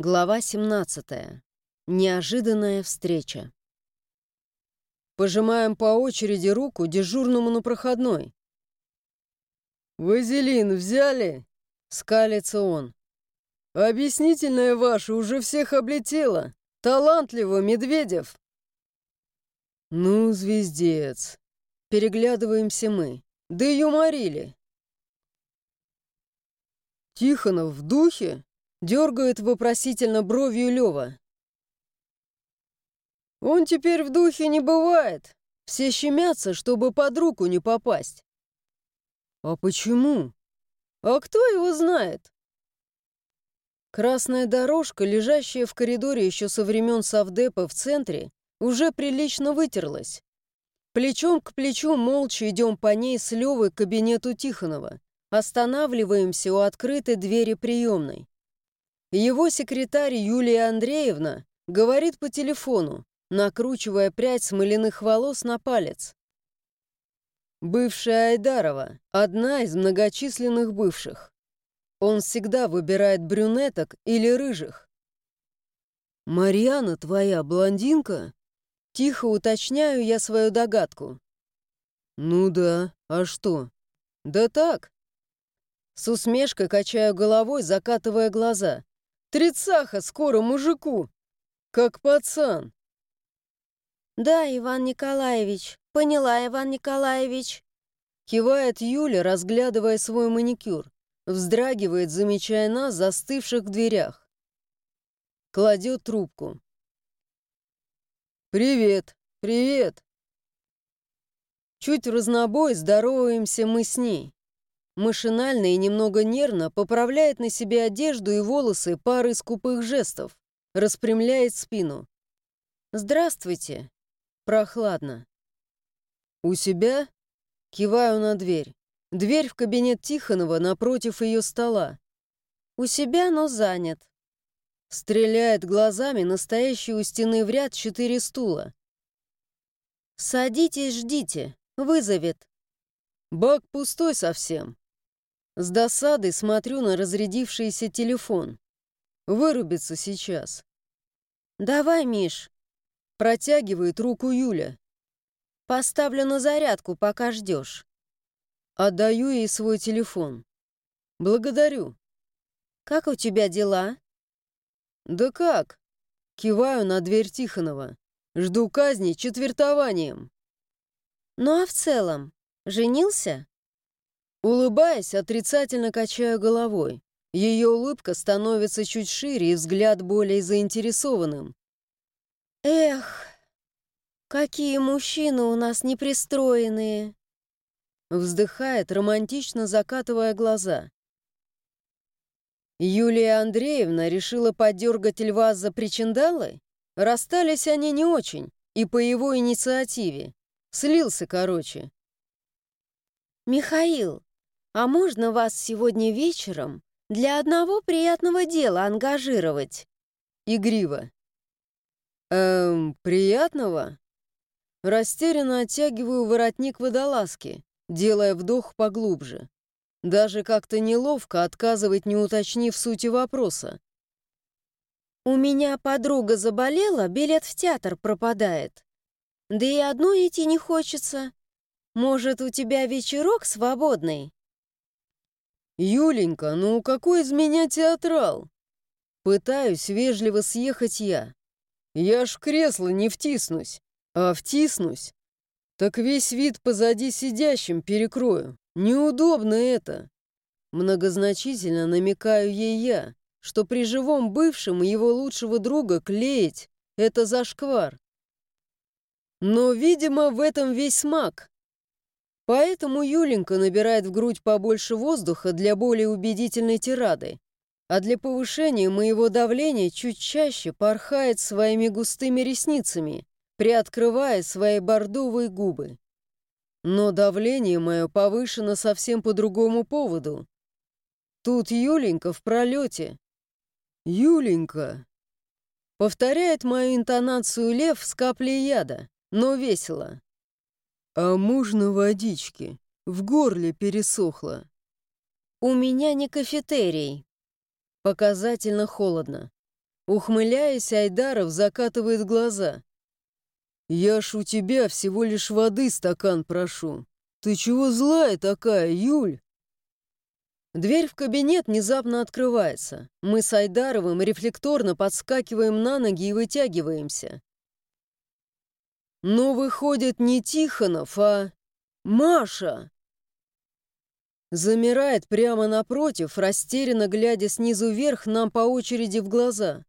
Глава 17. Неожиданная встреча. Пожимаем по очереди руку дежурному на проходной. «Вазелин взяли?» — скалится он. «Объяснительная ваша уже всех облетела. Талантливо, Медведев!» «Ну, звездец!» Переглядываемся мы. Да юморили. «Тихонов в духе?» Дергает вопросительно бровью Лева. Он теперь в духе не бывает. Все щемятся, чтобы под руку не попасть. А почему? А кто его знает? Красная дорожка, лежащая в коридоре еще со времен Савдепа в центре, уже прилично вытерлась. Плечом к плечу молча идем по ней с Левой к кабинету Тихонова. Останавливаемся у открытой двери приемной. Его секретарь Юлия Андреевна говорит по телефону, накручивая прядь смоляных волос на палец. Бывшая Айдарова — одна из многочисленных бывших. Он всегда выбирает брюнеток или рыжих. «Марьяна твоя блондинка?» Тихо уточняю я свою догадку. «Ну да, а что?» «Да так». С усмешкой качаю головой, закатывая глаза. Тридцаха скоро мужику, как пацан. Да, Иван Николаевич, поняла, Иван Николаевич. Кивает Юля, разглядывая свой маникюр. Вздрагивает, замечая нас, застывших в дверях. Кладет трубку. «Привет, привет!» Чуть в разнобой здороваемся мы с ней. Машинально и немного нервно поправляет на себе одежду и волосы парой скупых жестов, распрямляет спину. «Здравствуйте!» Прохладно. «У себя?» Киваю на дверь. Дверь в кабинет Тихонова напротив ее стола. «У себя, но занят». Стреляет глазами настоящий у стены в ряд четыре стула. «Садитесь, ждите. Вызовет». Бак пустой совсем. С досадой смотрю на разрядившийся телефон. Вырубится сейчас. «Давай, Миш!» Протягивает руку Юля. «Поставлю на зарядку, пока ждешь». Отдаю ей свой телефон. «Благодарю». «Как у тебя дела?» «Да как?» Киваю на дверь Тихонова. «Жду казни четвертованием». «Ну а в целом, женился?» Улыбаясь, отрицательно качаю головой. Ее улыбка становится чуть шире и взгляд более заинтересованным. «Эх, какие мужчины у нас непристроенные!» Вздыхает, романтично закатывая глаза. Юлия Андреевна решила подергать льва за причиндалы? Расстались они не очень, и по его инициативе. Слился, короче. «Михаил, а можно вас сегодня вечером для одного приятного дела ангажировать?» Игриво. «Эм, приятного?» Растерянно оттягиваю воротник водолазки, делая вдох поглубже. Даже как-то неловко отказывать, не уточнив сути вопроса. «У меня подруга заболела, билет в театр пропадает. Да и одной идти не хочется. Может, у тебя вечерок свободный?» «Юленька, ну какой из меня театрал?» Пытаюсь вежливо съехать я. Я ж в кресло не втиснусь, а втиснусь. Так весь вид позади сидящим перекрою. Неудобно это. Многозначительно намекаю ей я, что при живом бывшем его лучшего друга клеить — это зашквар. Но, видимо, в этом весь смак. Поэтому Юленька набирает в грудь побольше воздуха для более убедительной тирады, а для повышения моего давления чуть чаще порхает своими густыми ресницами, приоткрывая свои бордовые губы. Но давление мое повышено совсем по другому поводу. Тут Юленька в пролете. «Юленька!» Повторяет мою интонацию лев с каплей яда, но весело. «А можно водички? В горле пересохло». «У меня не кафетерий». Показательно холодно. Ухмыляясь, Айдаров закатывает глаза. «Я ж у тебя всего лишь воды стакан прошу. Ты чего злая такая, Юль?» Дверь в кабинет внезапно открывается. Мы с Айдаровым рефлекторно подскакиваем на ноги и вытягиваемся. Но выходит не Тихонов, а Маша. Замирает прямо напротив, растерянно глядя снизу вверх нам по очереди в глаза.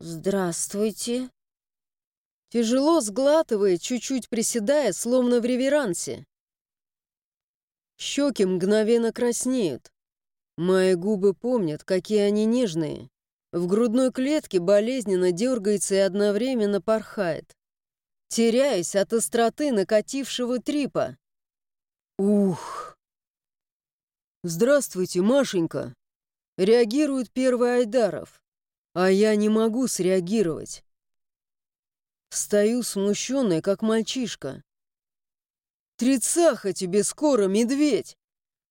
«Здравствуйте». Тяжело сглатывает, чуть-чуть приседая, словно в реверансе. Щеки мгновенно краснеют. Мои губы помнят, какие они нежные. В грудной клетке болезненно дергается и одновременно порхает. Теряюсь от остроты накатившего трипа. Ух! «Здравствуйте, Машенька!» Реагирует первый Айдаров. А я не могу среагировать. Стою смущенный, как мальчишка. «Трицаха тебе скоро, медведь!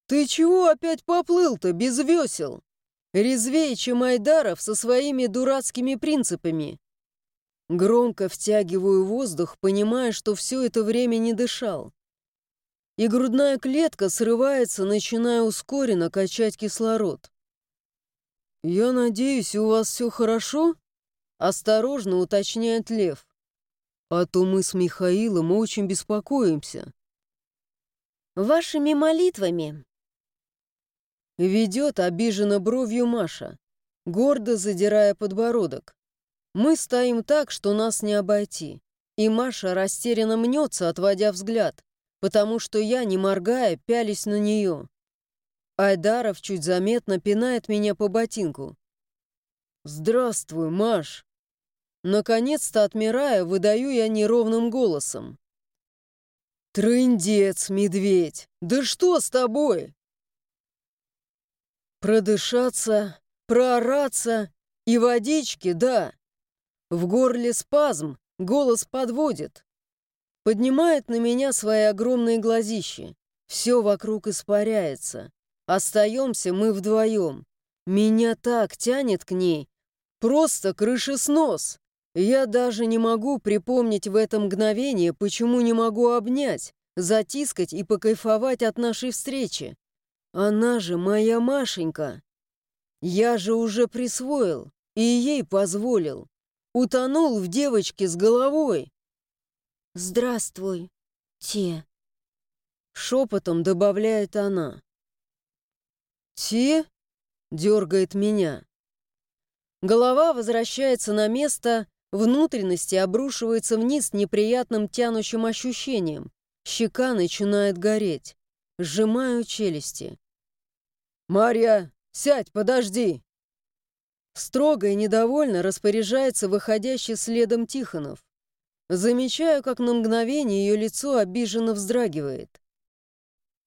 Ты чего опять поплыл-то без весел? Резвее, чем Айдаров со своими дурацкими принципами!» Громко втягиваю воздух, понимая, что все это время не дышал. И грудная клетка срывается, начиная ускоренно качать кислород. «Я надеюсь, у вас все хорошо?» Осторожно уточняет Лев. «А то мы с Михаилом очень беспокоимся». Вашими молитвами. Ведет обиженно бровью Маша, гордо задирая подбородок. Мы стоим так, что нас не обойти. И Маша растерянно мнется, отводя взгляд, потому что я, не моргая, пялись на нее. Айдаров чуть заметно пинает меня по ботинку. «Здравствуй, Маш!» Наконец-то, отмирая, выдаю я неровным голосом. «Трындец, медведь! Да что с тобой?» Продышаться, проораться и водички, да. В горле спазм, голос подводит. Поднимает на меня свои огромные глазищи. Все вокруг испаряется. Остаемся мы вдвоем. Меня так тянет к ней. Просто крышеснос. Я даже не могу припомнить в это мгновение, почему не могу обнять, затискать и покайфовать от нашей встречи. Она же моя Машенька. Я же уже присвоил и ей позволил. Утонул в девочке с головой. «Здравствуй, те», — шепотом добавляет она. «Те?» — дергает меня. Голова возвращается на место, Внутренности обрушиваются вниз неприятным тянущим ощущением. Щека начинает гореть. Сжимаю челюсти. «Марья, сядь, подожди!» Строго и недовольно распоряжается выходящий следом Тихонов. Замечаю, как на мгновение ее лицо обиженно вздрагивает.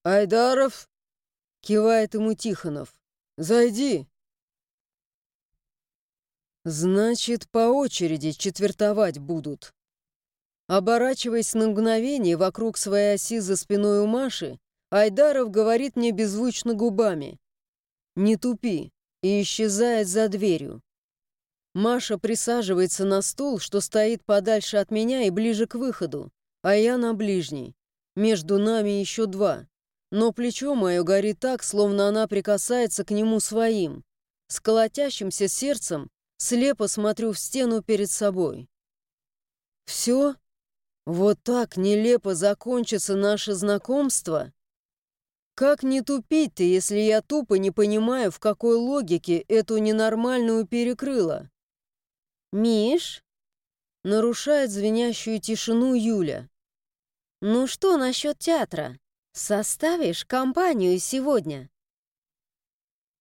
«Айдаров!» — кивает ему Тихонов. «Зайди!» Значит, по очереди четвертовать будут. Оборачиваясь на мгновение вокруг своей оси за спиной у Маши, Айдаров говорит мне беззвучно губами. «Не тупи» и исчезает за дверью. Маша присаживается на стул, что стоит подальше от меня и ближе к выходу, а я на ближней. Между нами еще два. Но плечо мое горит так, словно она прикасается к нему своим. С колотящимся сердцем Слепо смотрю в стену перед собой. Все? Вот так нелепо закончится наше знакомство? Как не тупить-то, если я тупо не понимаю, в какой логике эту ненормальную перекрыла? «Миш?» — нарушает звенящую тишину Юля. «Ну что насчет театра? Составишь компанию сегодня?»